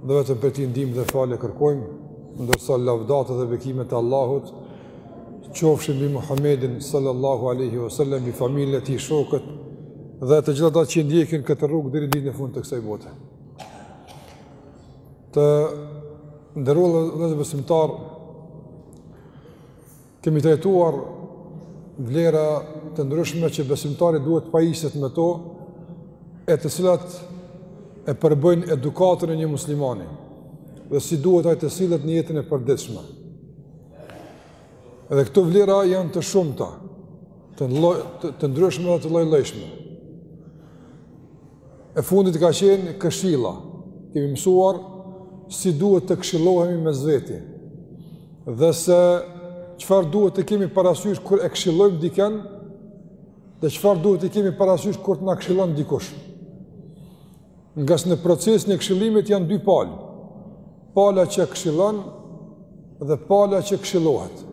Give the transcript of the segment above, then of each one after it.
Dhe vetëm prej tij ndihmë dhe falje kërkojmë, ndërsa lavdatat dhe bekimet e Allahut, qofshin mbi Muhammedin sallallahu aleyhi vësallem, mbi familjen e tij, shokët, dhe të gjithë ata që ndjekin këtë rrugë deri në ditën e fundit të kësaj bote. Të nderuar vëllezër besimtarë, Kemi trajtuar vlera të ndryshme që besimtari duhet të pajiset me to, e të cilat e përbëjnë edukatën e një muslimani, dhe si duhet ai të sillet në jetën e përditshme. Edhe këto vlera janë të shumta, të, të, të ndryshme dhe të llojllojshme. E fundit ka qenë këshilla. Kemi mësuar si duhet të këshillohemi mes veti dhe se çfarë duhet të kemi parasysh kur e këshillojmë dikënd dhe çfarë duhet të kemi parasysh kur të na këshillon dikush. Ngase në procesin e këshillimit janë dy palë, pala që këshillon dhe pala që këshillohet.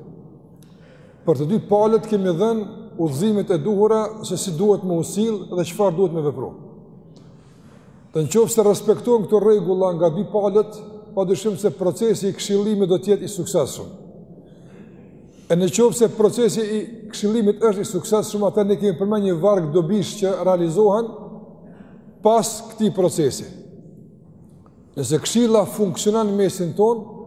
Për të dy palët kemi dhënë udhëzimet e duhura se si duhet me u sjell dhe çfarë duhet me vepru. Dhe në qoftë se respektohen këto rregulla nga dy palët, pa dyshim se procesi i këshillimit do të jetë i suksesshëm. E në qoftë se procesi i këshillimit është i suksesshëm, atëherë ne kemi përmend një varg dobish që realizohen pas këtij procesi. Nëse këshilla funksionon në mesin tonë,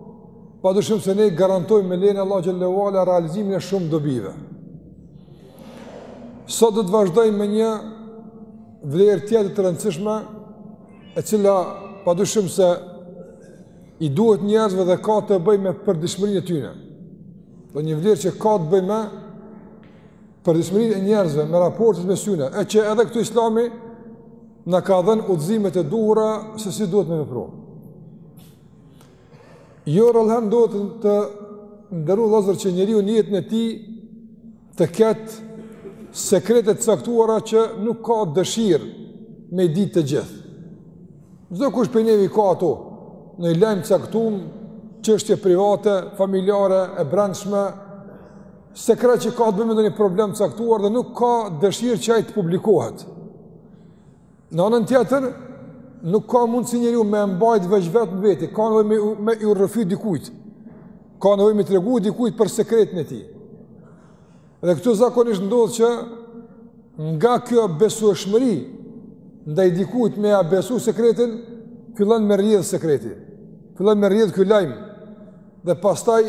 pa dyshim se ne garantojmë me lejen e Allahut xhele ue ala realizimin e shumë dobive. Sot do të vazhdojmë me një vlerë tjetër të rëndësishme, e cila pa dyshim se i duhet njerëzve dhe ka të bëjë me përditshmërinë e tyne. Dhe një vlerë që ka të bëjë me Përditshmërinë e njerëzve me raportet mes tyne, e që edhe këtu Islami na ka dhënë udhëzimet e duhura se si duhet me vepru. Jo rrallë ndodh të nderuar vëllezër që njeriu në jetën e tij të ketë sekrete të caktuara që nuk ka dëshirë me i ditë të gjithë. Çdokush prej neve i ka ato, ndonjë lajm i caktum, çështje private, familjare, e brendshme, sekret që ka të bëjë me ndonjë problem të caktuar dhe nuk ka dëshirë që ai të publikohet. Në anën tjetër, nuk ka mundësi njeriu me e mbajt veç vetë me veti, ka nevojë me iu rrëfy dikujt. Ka nevojë me i tregu dikujt për sekretin e tij. Dhe këtu zakonisht ndodh që nga kjo besueshmëri ndaj dikujt me ia besu sekretin, fillon me rrjedh sekreti. Fillon me rrjedh ky lajm. dhe pastaj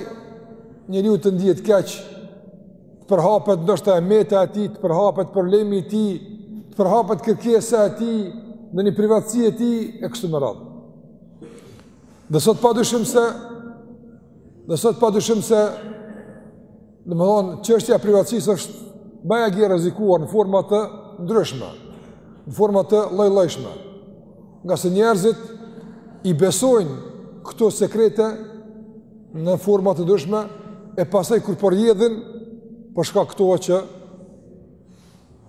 njeriu të ndihet keq, të përhapet ndoshta e meta e tij, të përhapet problemi i tij, të përhapet kërkesa e tij, ndonjë privatësi e tij e kështu me radhë. Dhe sot padyshim se dhe sot padyshim se Domethënë, çështja e privatësisë është bajagi e rrezikuar në forma të ndryshme, në forma të llojllojshme, ngase njerëzit i besojnë këto sekrete në forma të ndryshme, e pastaj kur po rrjedhin, po shkakton që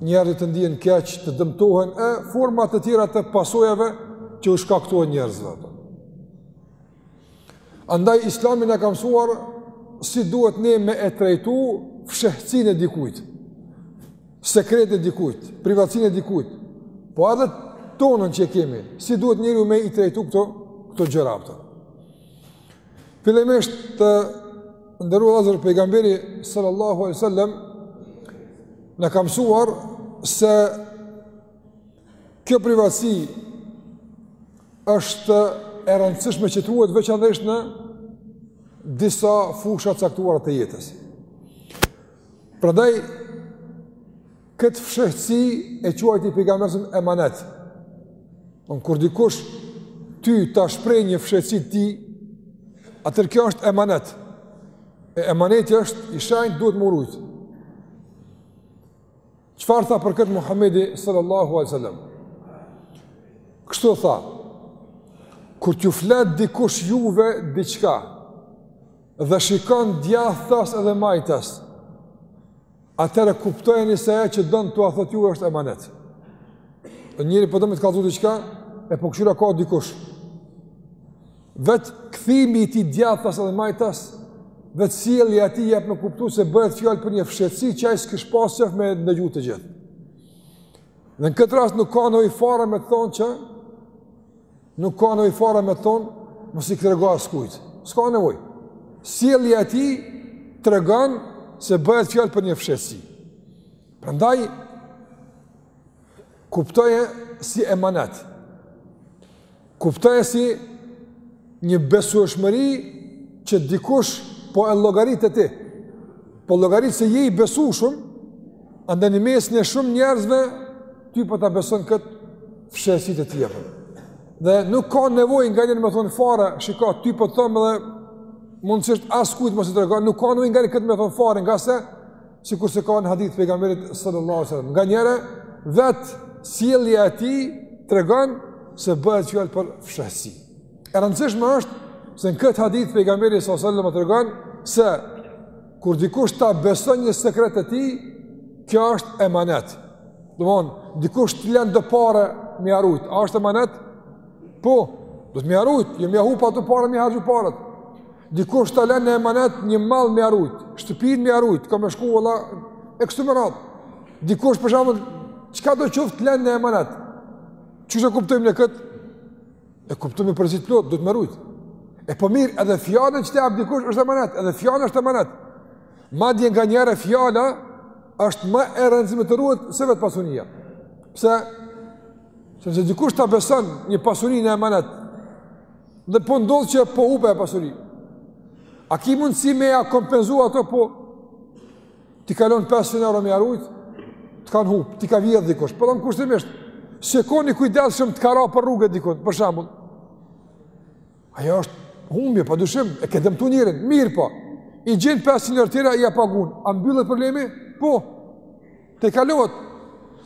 njerëzit të ndihen keq, të dëmtohen, e forma të tjera të pasojave që u shkaktohen njerëzve. Andaj Islami na ka mësuar si duhet ne me e trajtu fshehësinë e dikujt, sekretet e dikujt, privatësinë e dikujt. Po edhe tonën që kemi, si duhet njeriu me i trajtu këto këto gjëra pra. Fillimisht të nderuar vëllezër, pejgamberi sallallahu alaihi wasallam na ka mësuar se Kjo privatësi është e rëndësishme që të ruhet veçanërisht në disa fusha të caktuara të jetës. Prandaj këtë fshehtësi e quajti pejgamberi emanet. Don kur dikush ty ta shpreh një fshehtësi të tij, atëherë kjo është emanet. E emaneti është i shenjtë duhet me u rujt. Çfarë tha për këtë Muhamedi sallallahu alaihi wasallam? Kështu tha: Kur t'ju flet dikush juve diçka dhe shikon djathtas edhe majtas, atëherë kuptojeni se ajo që don t'ua thotë ju është emanet. Njëri po do me të kallëzu diçka, e po kqyr a ka dikush. Vetë kthimi i tij djathtas edhe majtas, vetë sjellja e tij jep me kuptu se bëhet fjalë për një fshehtësi që ai s'kish pas me e ndëgju të gjithë. Dhe në këtë rast nuk ka nevojë fare me t'thonë që nuk ka nevojë fare me t'thonë mos i trego askujt. S'ka nevojë. Sjellja e tij tregon se bëhet fjalë për një fshehtësi. Prandaj Kuptoje si emanet. Kuptoje si një besueshmëri që dikush po e llogarit te ti. Po llogarit se je i besueshëm, andaj në mesin e shumë njerëzve ty po ta beson kët fshehësi të tij apo. Dhe nuk ka nevojë ndonjëherë me t'thonë fare, shiko ty po t'thom edhe mundësisht askujt mos i trego, nuk ka nevojë nga këtë me t'thonë fare, ngase sikur se ka në hadith të pejgamberit sallallahu alaihi wasallam. Nganjëherë vetë sjellja e tij tregon se bëhet fjalë për fshehësi. E rëndësishme është se në këtë hadith pejgamberi sallallahu alaihi wasallam tregon se kur dikush ta beson një sekret të tij, kjo është emanet. Domthon, dikush të len do pare me ia rujt, a është emanet? Po, duhet me ia rujt, jo me ia hup ato pare, me ia harxhu paret. Dikush ta len në emanet një mall me ia rujt, shtëpinë me ia rujt, ka me shku valla e kështu me radhë. Dikush për shembull çka do qoftë t'len në emanet. Qysh e kuptojmë ne kët? E kuptojmë përnjimend plot, duhet me ia rujt. E po mirë, edhe fjala që ta jep dikush është emanet, edhe fjala është emanet. Madje nganjëherë fjala është më e rëndësishme të ruhet se vetë pasunia. Pse? Sepse dikush ta beson një pasuri në emanet, Dhe po ndodhë që po hup ajo pasuri. A ki mundësi me ja kompenzu ato? Po. T'i kalon 500 euro me ia rujt, të kanë hupë, t'i ka vjedh dikush, po thom kushtimisht, s'je konë i kujdesshëm, të ka ra për rrugës dikun, për shembull. Ajo është humbje, pa dyshim, e ke dëmtu njerin, mirëpo, i gjen 500 euro tjera, ia pagun, a mbyllet problemi? Po, Tejkalohet.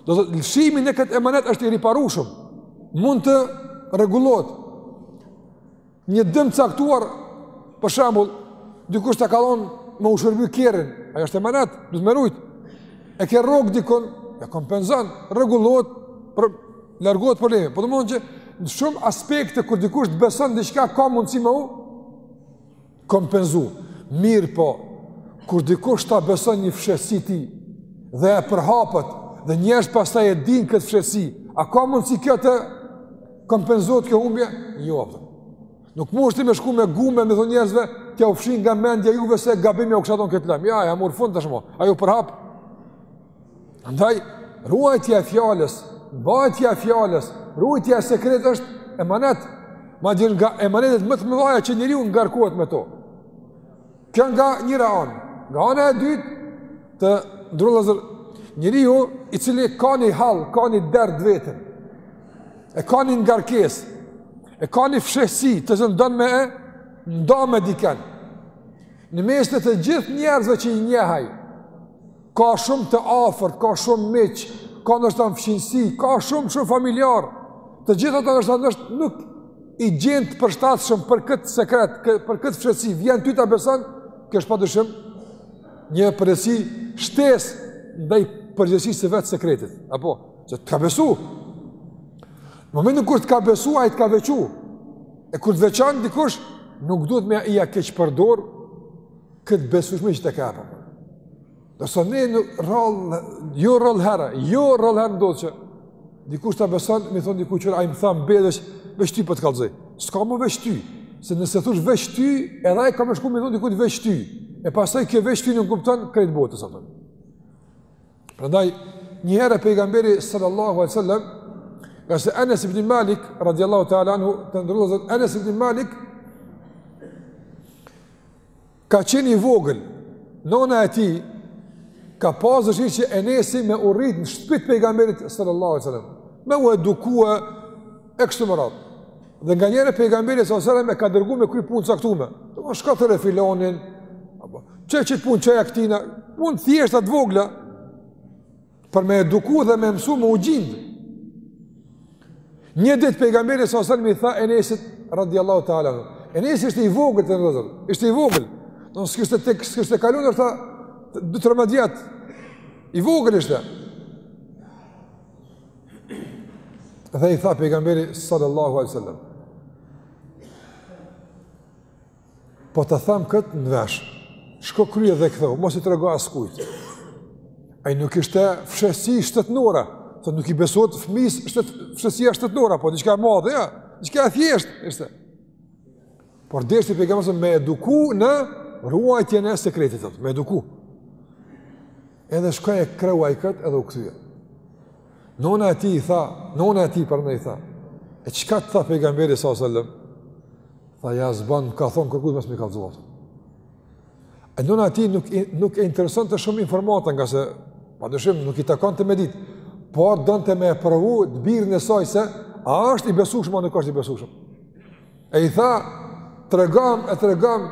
Do të thotë lëshimi në këtë emanet është i riparueshëm. Mund të rregullohet. Një dëm i caktuar, për shembull, dikush ta kalon me u shërby kerrin, ajo është emanet, duhet me rujt. E ke rrok dikun, ia kompenzon, rregullohet, largohet problemi. Po domethonë që në shumë aspekte kur dikush të beson diçka ka mundësi me u kompenzu. Mirpo, kur dikush ta beson një fshehësi të tij dhe ajo përhapet dhe njerëz pastaj e dinë këtë fshehësi, a ka mundësi kjo të kompenzohet kjo humbje? Jo. Apëtë. Nuk munesh ti me shku me gumë me u thonë njerëzve, "T'jau fshij nga mendja juve se gabim jau kisha thonë këtë lajm." Jo, jo mori fund tashmë. Ai u përhap. Andaj, ruajtja e fjalës, mbajtja e fjalës, ruajtja e sekretit është emanet, madje nga emanetet më të mëdhaja që njeriu ngarkohet me to. Kjo nga njëra anë, nga ana e dytë, të nderuar vllazër, njeriu i cili ka një hall, ka një dert të vetin, e ka një ngarkesë, e ka një fshehësi të veten don me e nda me diken. Në mes të të gjithë njerëzve që i njeh ai, Ka shumë të afërt, ka shumë miq, ka ndoshta në fqinjësi, ka shumë shumë familjar. Të gjithë ata ndoshta nuk i gjen të përshtatshëm për këtë sekret, për këtë fshehtësi, vjen ty ta beson, kjo është pa dyshim një përgjegjësi shtesë ndaj përgjegjësisë së vetë sekretit. Apo, se të ka besu. Në momentin kur të ka besu, ai të ka veçu. E kur të veçon dikush, nuk duhet me ia keqpërdor, Këtë besueshmëri që të ka, apo. Nëse ne rrallë, jo rrallë herë, jo rrallë herë ndodhë që, dikush ta beson, me i thonë dikujt që, ai më tha m'vdeksh, veç ty po të kallëzoj. S'ka më veç ty, se nëse thush veç ty, edhe ai ka me shku, me i thonë dikujt veç ty. E pastaj kjo veç ty nënkupton, krejt botës atë. Prandaj, një herë pejgamberi sallallahu alaihi wasallam, ngase Enes ibn Malik radhiyallahu ta'ala anhu të ndrozën Enes ibn Malik Ka qenë i vogël, nona e tij ka pas dëshirë që Enesi me u rrit në shtëpi t'pejgamberit sallallahu alajhi wasallam, me u eduku e kështu me radhë. Dhe nganjëherë pejgamberi sallallahu alajhi wasallam e ka dërgu me kry punë t'caktume. Domethënë shko thirre filonin apo çoje qit punë çoja këtij, punë t'thjeshta të vogla. Për me eduku dhe me e mësu me u gjind. Një ditë pejgamberi salallahu alejhi selem i tha Enesit radiallahu ta'ala. Enesi ishte i vogël të nëzër, ishte i vogël. Në së kështë të kështë të kalunë, është ta dë të rëmë djetë. I vogël ishte. Dhe i tha pejgamberi sallallahu alai sallam. Po ta tham këtë në vesh, shko krye dhe kthehu, mos i trego askujt. Ai nuk ishte fshehtësi shtetnore, se nuk i besohet fëmijës shtet, fshehtësia shtetnore, po diçka e madhe, ja, diçka e thjeshtë ishte. Por deshti pejgamberi me eduku në ruajtjen e sekretit, me eduku. Edhe shkoi e kreu ai këtë edhe u kthye. Nona e tij i tha, nona e tij pra i tha, e çka të tha pejgamberi sa sëllëm? Tha, jo s'ban, m'ka thonë kërkujt mos me kallzu. E nona e tij nuk, nuk e interesonte shumë informata, ngase, pa dyshim, nuk i takonte me dit, por donte me e provu të birin e saj se, a është i besushëm a nuk është i besushëm. E i tha, tregom, e tregom,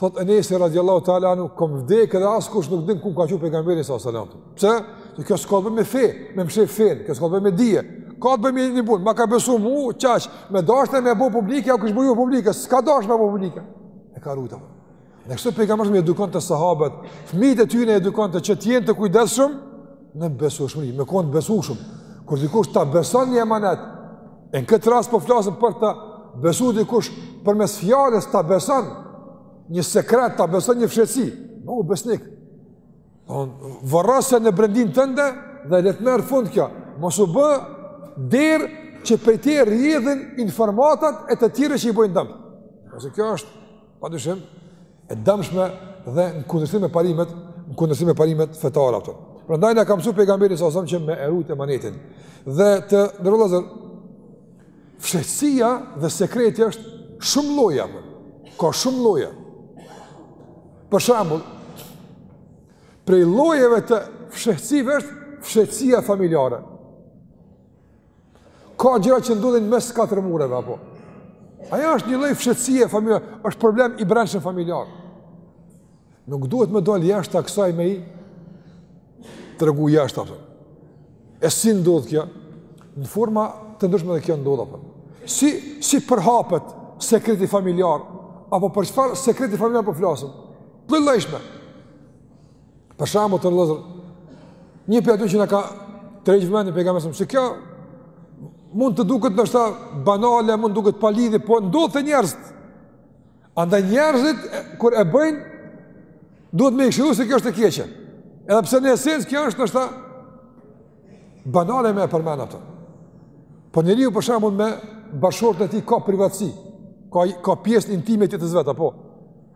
thot Enesi radiallahu ta'ala anu, kom vdek edhe askush nuk din ku m'ka çu pejgamberi sa salam. Pse? Dhe kjo s'ka t'bëj me fe, me mshef fenë, kjo s'ka t'bëj me dije. Ka të bëj me një punë, ma ka besu mu, qaq, me dashtë me e bo publike, e kish bo ai publike, s'ka dashtë me bo publike. E ka rujt ai. E kështu pejgamberi i edukonte sahabët, fëmijët e tyne i edukonte që të jenë të kujdesshëm në besueshmëri, me kon të besueshëm. Kur dikush ta beson një emanet, e në këtë rast po flasim për ta besu dikush përmes fjalës ta beson një sekret, ta beson një fshehtësi, bëhu besnik. Varrose në brendin tënde dhe le të merr fund kjo. Mos u bë derë që prej teje rrjedhin informatat e të tjerëve që i bëjnë dëm. Ose kjo është Pa dyshim, e dëmshme dhe në kundërshtim me parimet, në kundërshtim me parimet fetare apo. Prandaj na ka mësuar pejgamberi sa sa që me e rujt emanetin. Dhe të nderuar vllazën fshehtësia dhe sekreti është shumë lloja. Ka shumë lloje. Për shembull, prej llojeve të fshehtësive është fshehtësia familjare. Ka gjëra që ndodhin mes katër mureve apo. Ajo është një lloj fshehtësie familjare, është problem i brendshëm familjar. Nuk duhet me dal jashta kësaj me i tregu jashtë apo. E si ndodh kjo? Në forma të ndryshme dhe kjo ndodh apo. Si si përhapet sekreti familjar apo për çfarë sekreti familjar po flasim? Të llojllojshme. Për shembull vëllezër, një prej atyre që na ka tërheq vëmendjen pejgamberi, se kjo mund të duket ndoshta banale, mund të duket pa lidhje, po ndodh te njerëzit. Andaj njerëzit, kur e bëjnë, duhet me i këshillu se kjo është e keqe. Edhe pse në esencë kjo është ndoshta banale me e përmend apo. Po njeriu për shembull me bashkëshortën e tij ka privatësi, ka ka pjesën intime të jetës vet apo.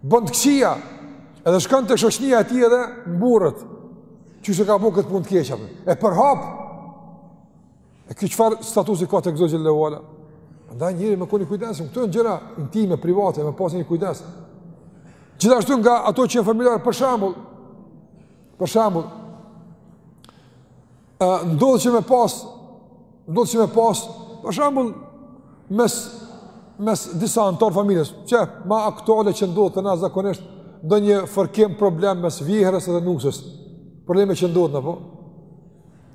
Bën të këqija, edhe shkon te shoqnia e tij edhe mburret qysh e ka bo këtë punë të keqe, e përhap, e ky çfarë statusi ka tek Zoti xhele ve ala, andaj njeriu me kon i kujdesshëm, këto janë gjëra intime, private, me pas një kujdes, gjithashtu nga ato që janë familjare, për shembull, për shembull, Ë ndodh që me pas, ndodh që me pas, për shembull mes mes disa anëtar familjes, që më aktuale që ndodh te na zakonisht ndonjë fërkim problem mes vjehrës dhe nusës. Probleme që ndodhin apo?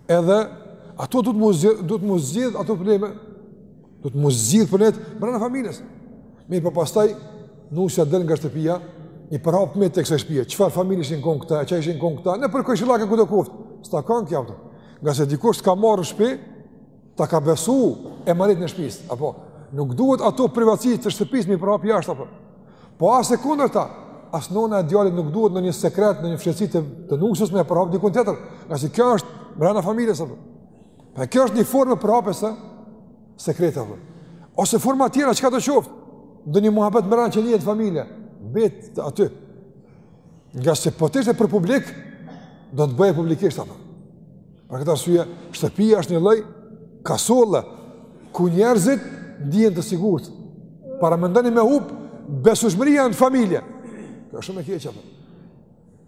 Edhe ato duhet m'u, duhet m'u zgjidh ato probleme Duhet m'u zgjidh për net brenda familjes. Mirëpo pastaj nusja del nga shtëpia, i përhap metat e kësaj shtëpie. Çfarë familje ishin kon këta, çfarë ishin kon këta, nëpër kojshillak e kudo qoftë. S'takon kjo apo. Ngase dikush t'ka marrë në shtëpi, ta ka besu emanetin e shtëpisë, apo nuk duhet ato privatësi të shtëpisë me i përhap jashtë apo. Po as e kundërta, as nona e djalit nuk duhet ndonjë sekret, ndonjë fshehtësi të, të nusës me përhap dikun tjetër. Ngase kjo është brenda familjes apo. Pra kjo është një formë e përhapjes së sekretave. Ose forma tjera çkado qoftë, ndonjë muhabet me randësi në familje, mbet aty. Ngase po të ishte për publik, do të bëhej publikisht apo. Për këtë arsye, shtëpia është një lloj kasolle ku njerëzit ndihen të sigurt. Paramendoni me hup besueshmëria në familje. Kjo është shumë e keqe apo.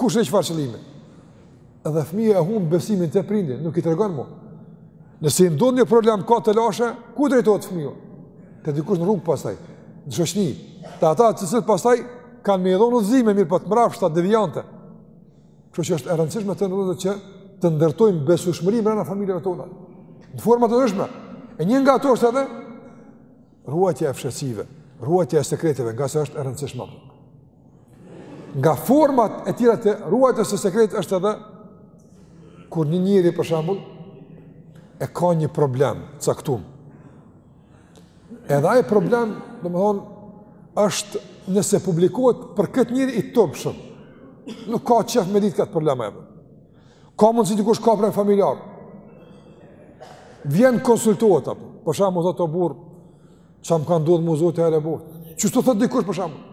Kush e çfarë qëllimi? Edhe fëmija e humb besimin te prindi, nuk i tregon mo. Nëse i ndodh një problem ka telashe, ku drejtohet fëmija? Te dikush në rrugë pastaj, në shoqni. Te ata të cilët pastaj kanë me i dhonë udhëzime, mirëpo të mrapshta, devijante. Kështu që është e rëndësishme të ndodhë që të ndërtojmë besushmëri mrena familjeve tona. Në forma të ndryshme. E një nga ato është edhe Ruajtja e fshehtësive, ruajtja e sekreteve, ngase është e rëndësishme. Nga format e tjera të ruajtjes së sekretit është edhe kur një njeri për shembull e ka një problem t'caktum. Edhe ai problem, domethënë, është nëse publikohet për këtë njeri i turpshëm. Nuk ka qef me ditë këtë problem apo. Ka mundësi dikush ka problem familjar. Vjen konsultohet, apo. Për shembull, thotë burrë, çka më ka ndodh mu zote e rebo. Qysh thotë dikush, për shembull.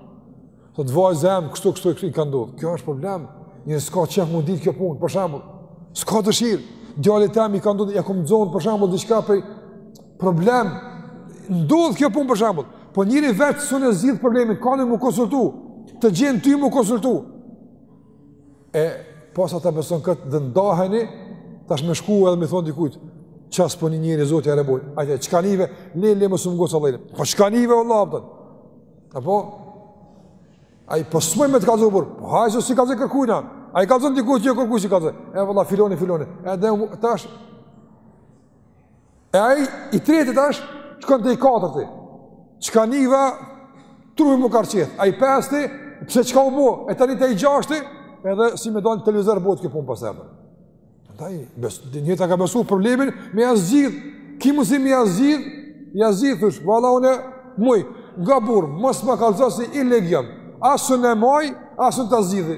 Thot vajzës tem, kështu kështu i ka ndodh. Kjo është problem. Njeri s'ka qef m'u ditë kjo punë, për shembull. S'ka dëshirë. Djalit tem i ka ndodh, ia kom nxon për shembull diçka për problem. Ndodh kjo punë për shembull. Po njeri vet s'un e zgjidh problemin, ka m'u konsultu. Të gjen ty m'u konsultu. E posa ta beson kët dhe ndaheni, tash me shku edhe me i thon dikujt, çka s'po nin njeri zoti e rëboj. Atë çka nive, le le mos u ngos Allahu. Po çka nive Allah apo? Apo ai po s'muj me të kallzu burrë. Po hajt se s'i kallzoj kërkujna. Ai kallzon dikujt që jo kërkuj s'i kallzoj. E valla filoni filoni. Edhe tash E ai i treti tash shkon te i katërti. Çka niva trupi m'u ka rrqeth. Ai i pesti, pse çka u bë? E tani te i gjashti, edhe si me dal n'televizor bëhet kjo punë pas edhe. Prandaj nëse njeri ta ka besu problemin me ia zgjidh. Ki mundësi me ia zgjidh, ia zgjidh, thush, valla unë s'muj, nga burrë, mos më kallzo se i lig jom. As s'un e maj, as s'un ta zgjidhi.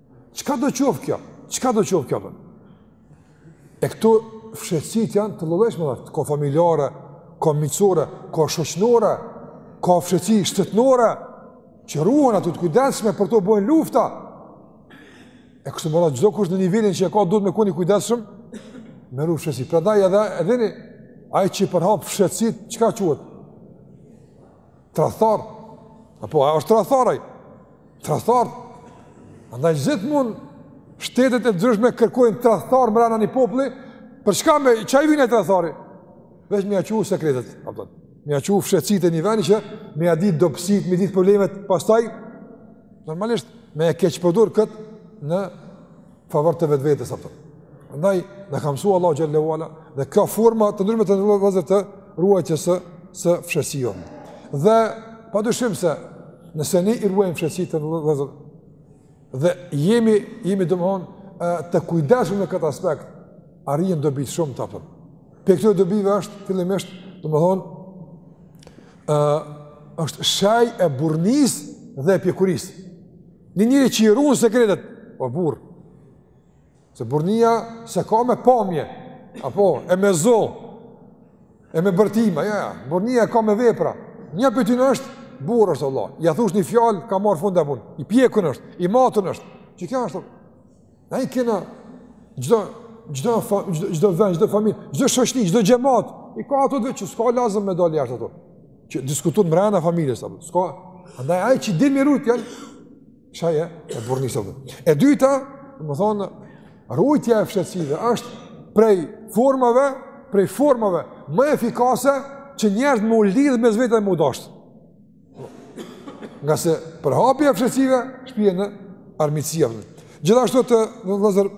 Çka do thotë kjo? Çka do thotë kjo? Dhe? E këto fshetsit janë të llojllojshme, dhe, ka familjare, ka miqësore, ka shoqnore, ka fshetsi shtetnore, që ruhen ato të kujdesshme, për to bohen lufta. E kështu me radhë, çdokush në nivelin që e ka, duhet me kon i kujdesshëm, me ru fshetsit. Prandaj edhe, edhe një, ai që i përhap fshetsit, çka quhet? Tradhtar. Apo a është tradhtar ai? Tradhtar. Andaj gjithmonë shtetet e ndryshme kërkojnë tradhtar mrena një populli, për çka e çka i vyn ai tradhtari? Veç me ia çu sekretet, apo. Me ia çu fshehtësitë e një vendi që me ia dit dobësitë, me i dit problemet, pastaj normalisht me e keqpërdor kët në favor të vetvetes apo. Prandaj na ka mësua Allahu xhel-le ue ala dhe ka forma të ndryshme të vëzhgimit të ruajtjes së fshehtësive. Dhe pa dyshim se nëse ne i ruajmë fshehtësitë në vëzhgim dhe jemi jemi domethënë të kujdesshëm në këtë aspekt, arrijmë dobi shumta apo. Prej këtyre dobive është fillimisht domethënë ë është shej e burrnisë dhe e pjekurisë. Një njeri që i run sekretet, o burrë, se burrnia s'e ka me pamje, apo, e me zo, e me bërtima, jo, jo, burrnia e ka me vepra, një për ty në është, burrë është vallahi, ia thush një fjalë, ka marrë fund ajo punë, i pjekun është, i matun është, që kja është, Na i kena, çdo çdo çdo vend, çdo familje, çdo shoqni, çdo xhamat, i ka ato të vetat që s'ka lazim me dalë jashtë ato. Që diskutojnë brenda familjes apo s'ka. Andaj ai që din me i rujt, shej e burrnisë apo. E dyta, domethënë rujtja e fshehtësive është prej formave, prej formave më efikase që njerëzit me u lidh mes veti, me u dasht. Ngase përhapja e fshehtësive shpie në armiqësi. Gjithashtu të nderuar vëllezër,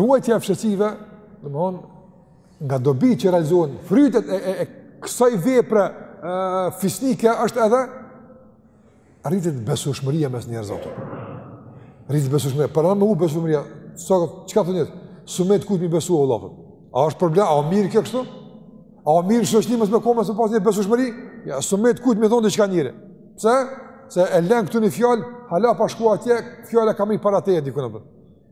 ruajtja e fshehtësive, domethënë, nga dobi që realizohen, frytet e, e, e kësaj vepre e, fisnike është edhe, rritet besueshmëria mes njerëzve. Rritet besueshmëria, për me u besueshmëria, sa çka thonë? S'mujt kujt me besu vallahi? A është problem? A mirë kjo kështu? A mirë shoqni mos me..., me e pas një besueshmëri? Jo, s'mujt kujt me thënë diçka njeri. Pse? Se e lën këtu ni fjalë, hala pa shkuar atje, fjala ka mrri para teje diku në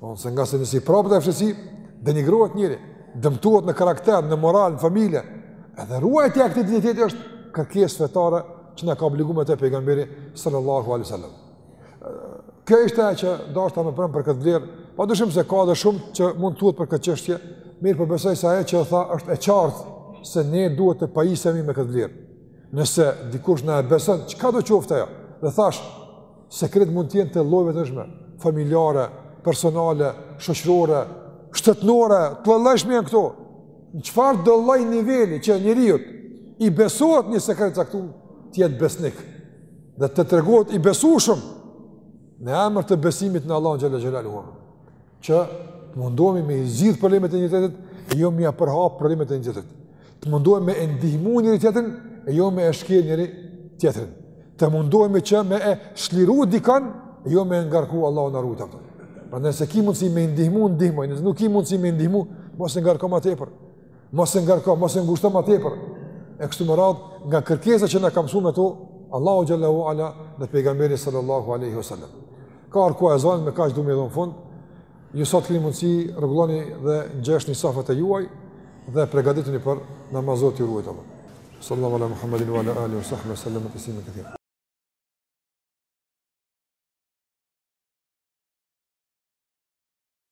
Po se ngase nëse përhapet një fshehtësi, denigrohet njeri, dëmtohet në karakter, në moral, në familje, edhe ruajtja e këtij dinjiteti është kërkesë fetare që na ka obligu me të pejgamberi sallallahu alejhi sallam. Kjo ishte ajo që deshta me përmend për këtë vlerë, pa dyshim se ka edhe shumë që mund të për këtë çështje, mirëpo besoj se ajo që u tha është e qartë se ne duhet të pajisemi me këtë vlerë. Nëse dikush na e beson, çkado qoftë ajo? Dhe thashë, Sekret mund të jetë të llojeve të ndryshme, familjare, personale, shoqërore, shtetnore, të llojllojshme janë këto. Në çfarëdo lloj niveli që njeriut i besohet një sekret i caktum, të jetë besnik. Dhe të tregohet i besueshëm në emër të besimit në Allahun xhel-le xhelaluhu. që të mundohemi me i zgjidh problemet e njëri-tjetrit, e jo me ia përhap problemet e njëri-tjetrit. Të mundohemi me e ndihmu njëri tjetrin, e jo me e shkel njëri tjetrin. Të mundohemi që me e çliru dikan, e jo me e ngarku Allahu na rujt. Pra nëse ki mundësi me i ndihmu, ndihmoj, nëse nuk ki mundësi me i ndihmu, mos e ngarko ma tepër, mos e ngarko, mos e ngushto ma tepër. E kështu me radhë, nga kërkesa që na ka msu me to, Allahu xhel-le ue ala dhe pejgamberi sallallahu aleyhi wa sallam. Ka ardhë koha e ezanit, me kaq du me dhënë fund, ju sa të keni mundësi, rregulloni dhe ngjeshni safat e juaj, dhe pregatituni për namaz, ju ruajt Allahu. Sallallahu ala Muhammedin wa ala alihi wa sahbihi sallam tesliman kethira.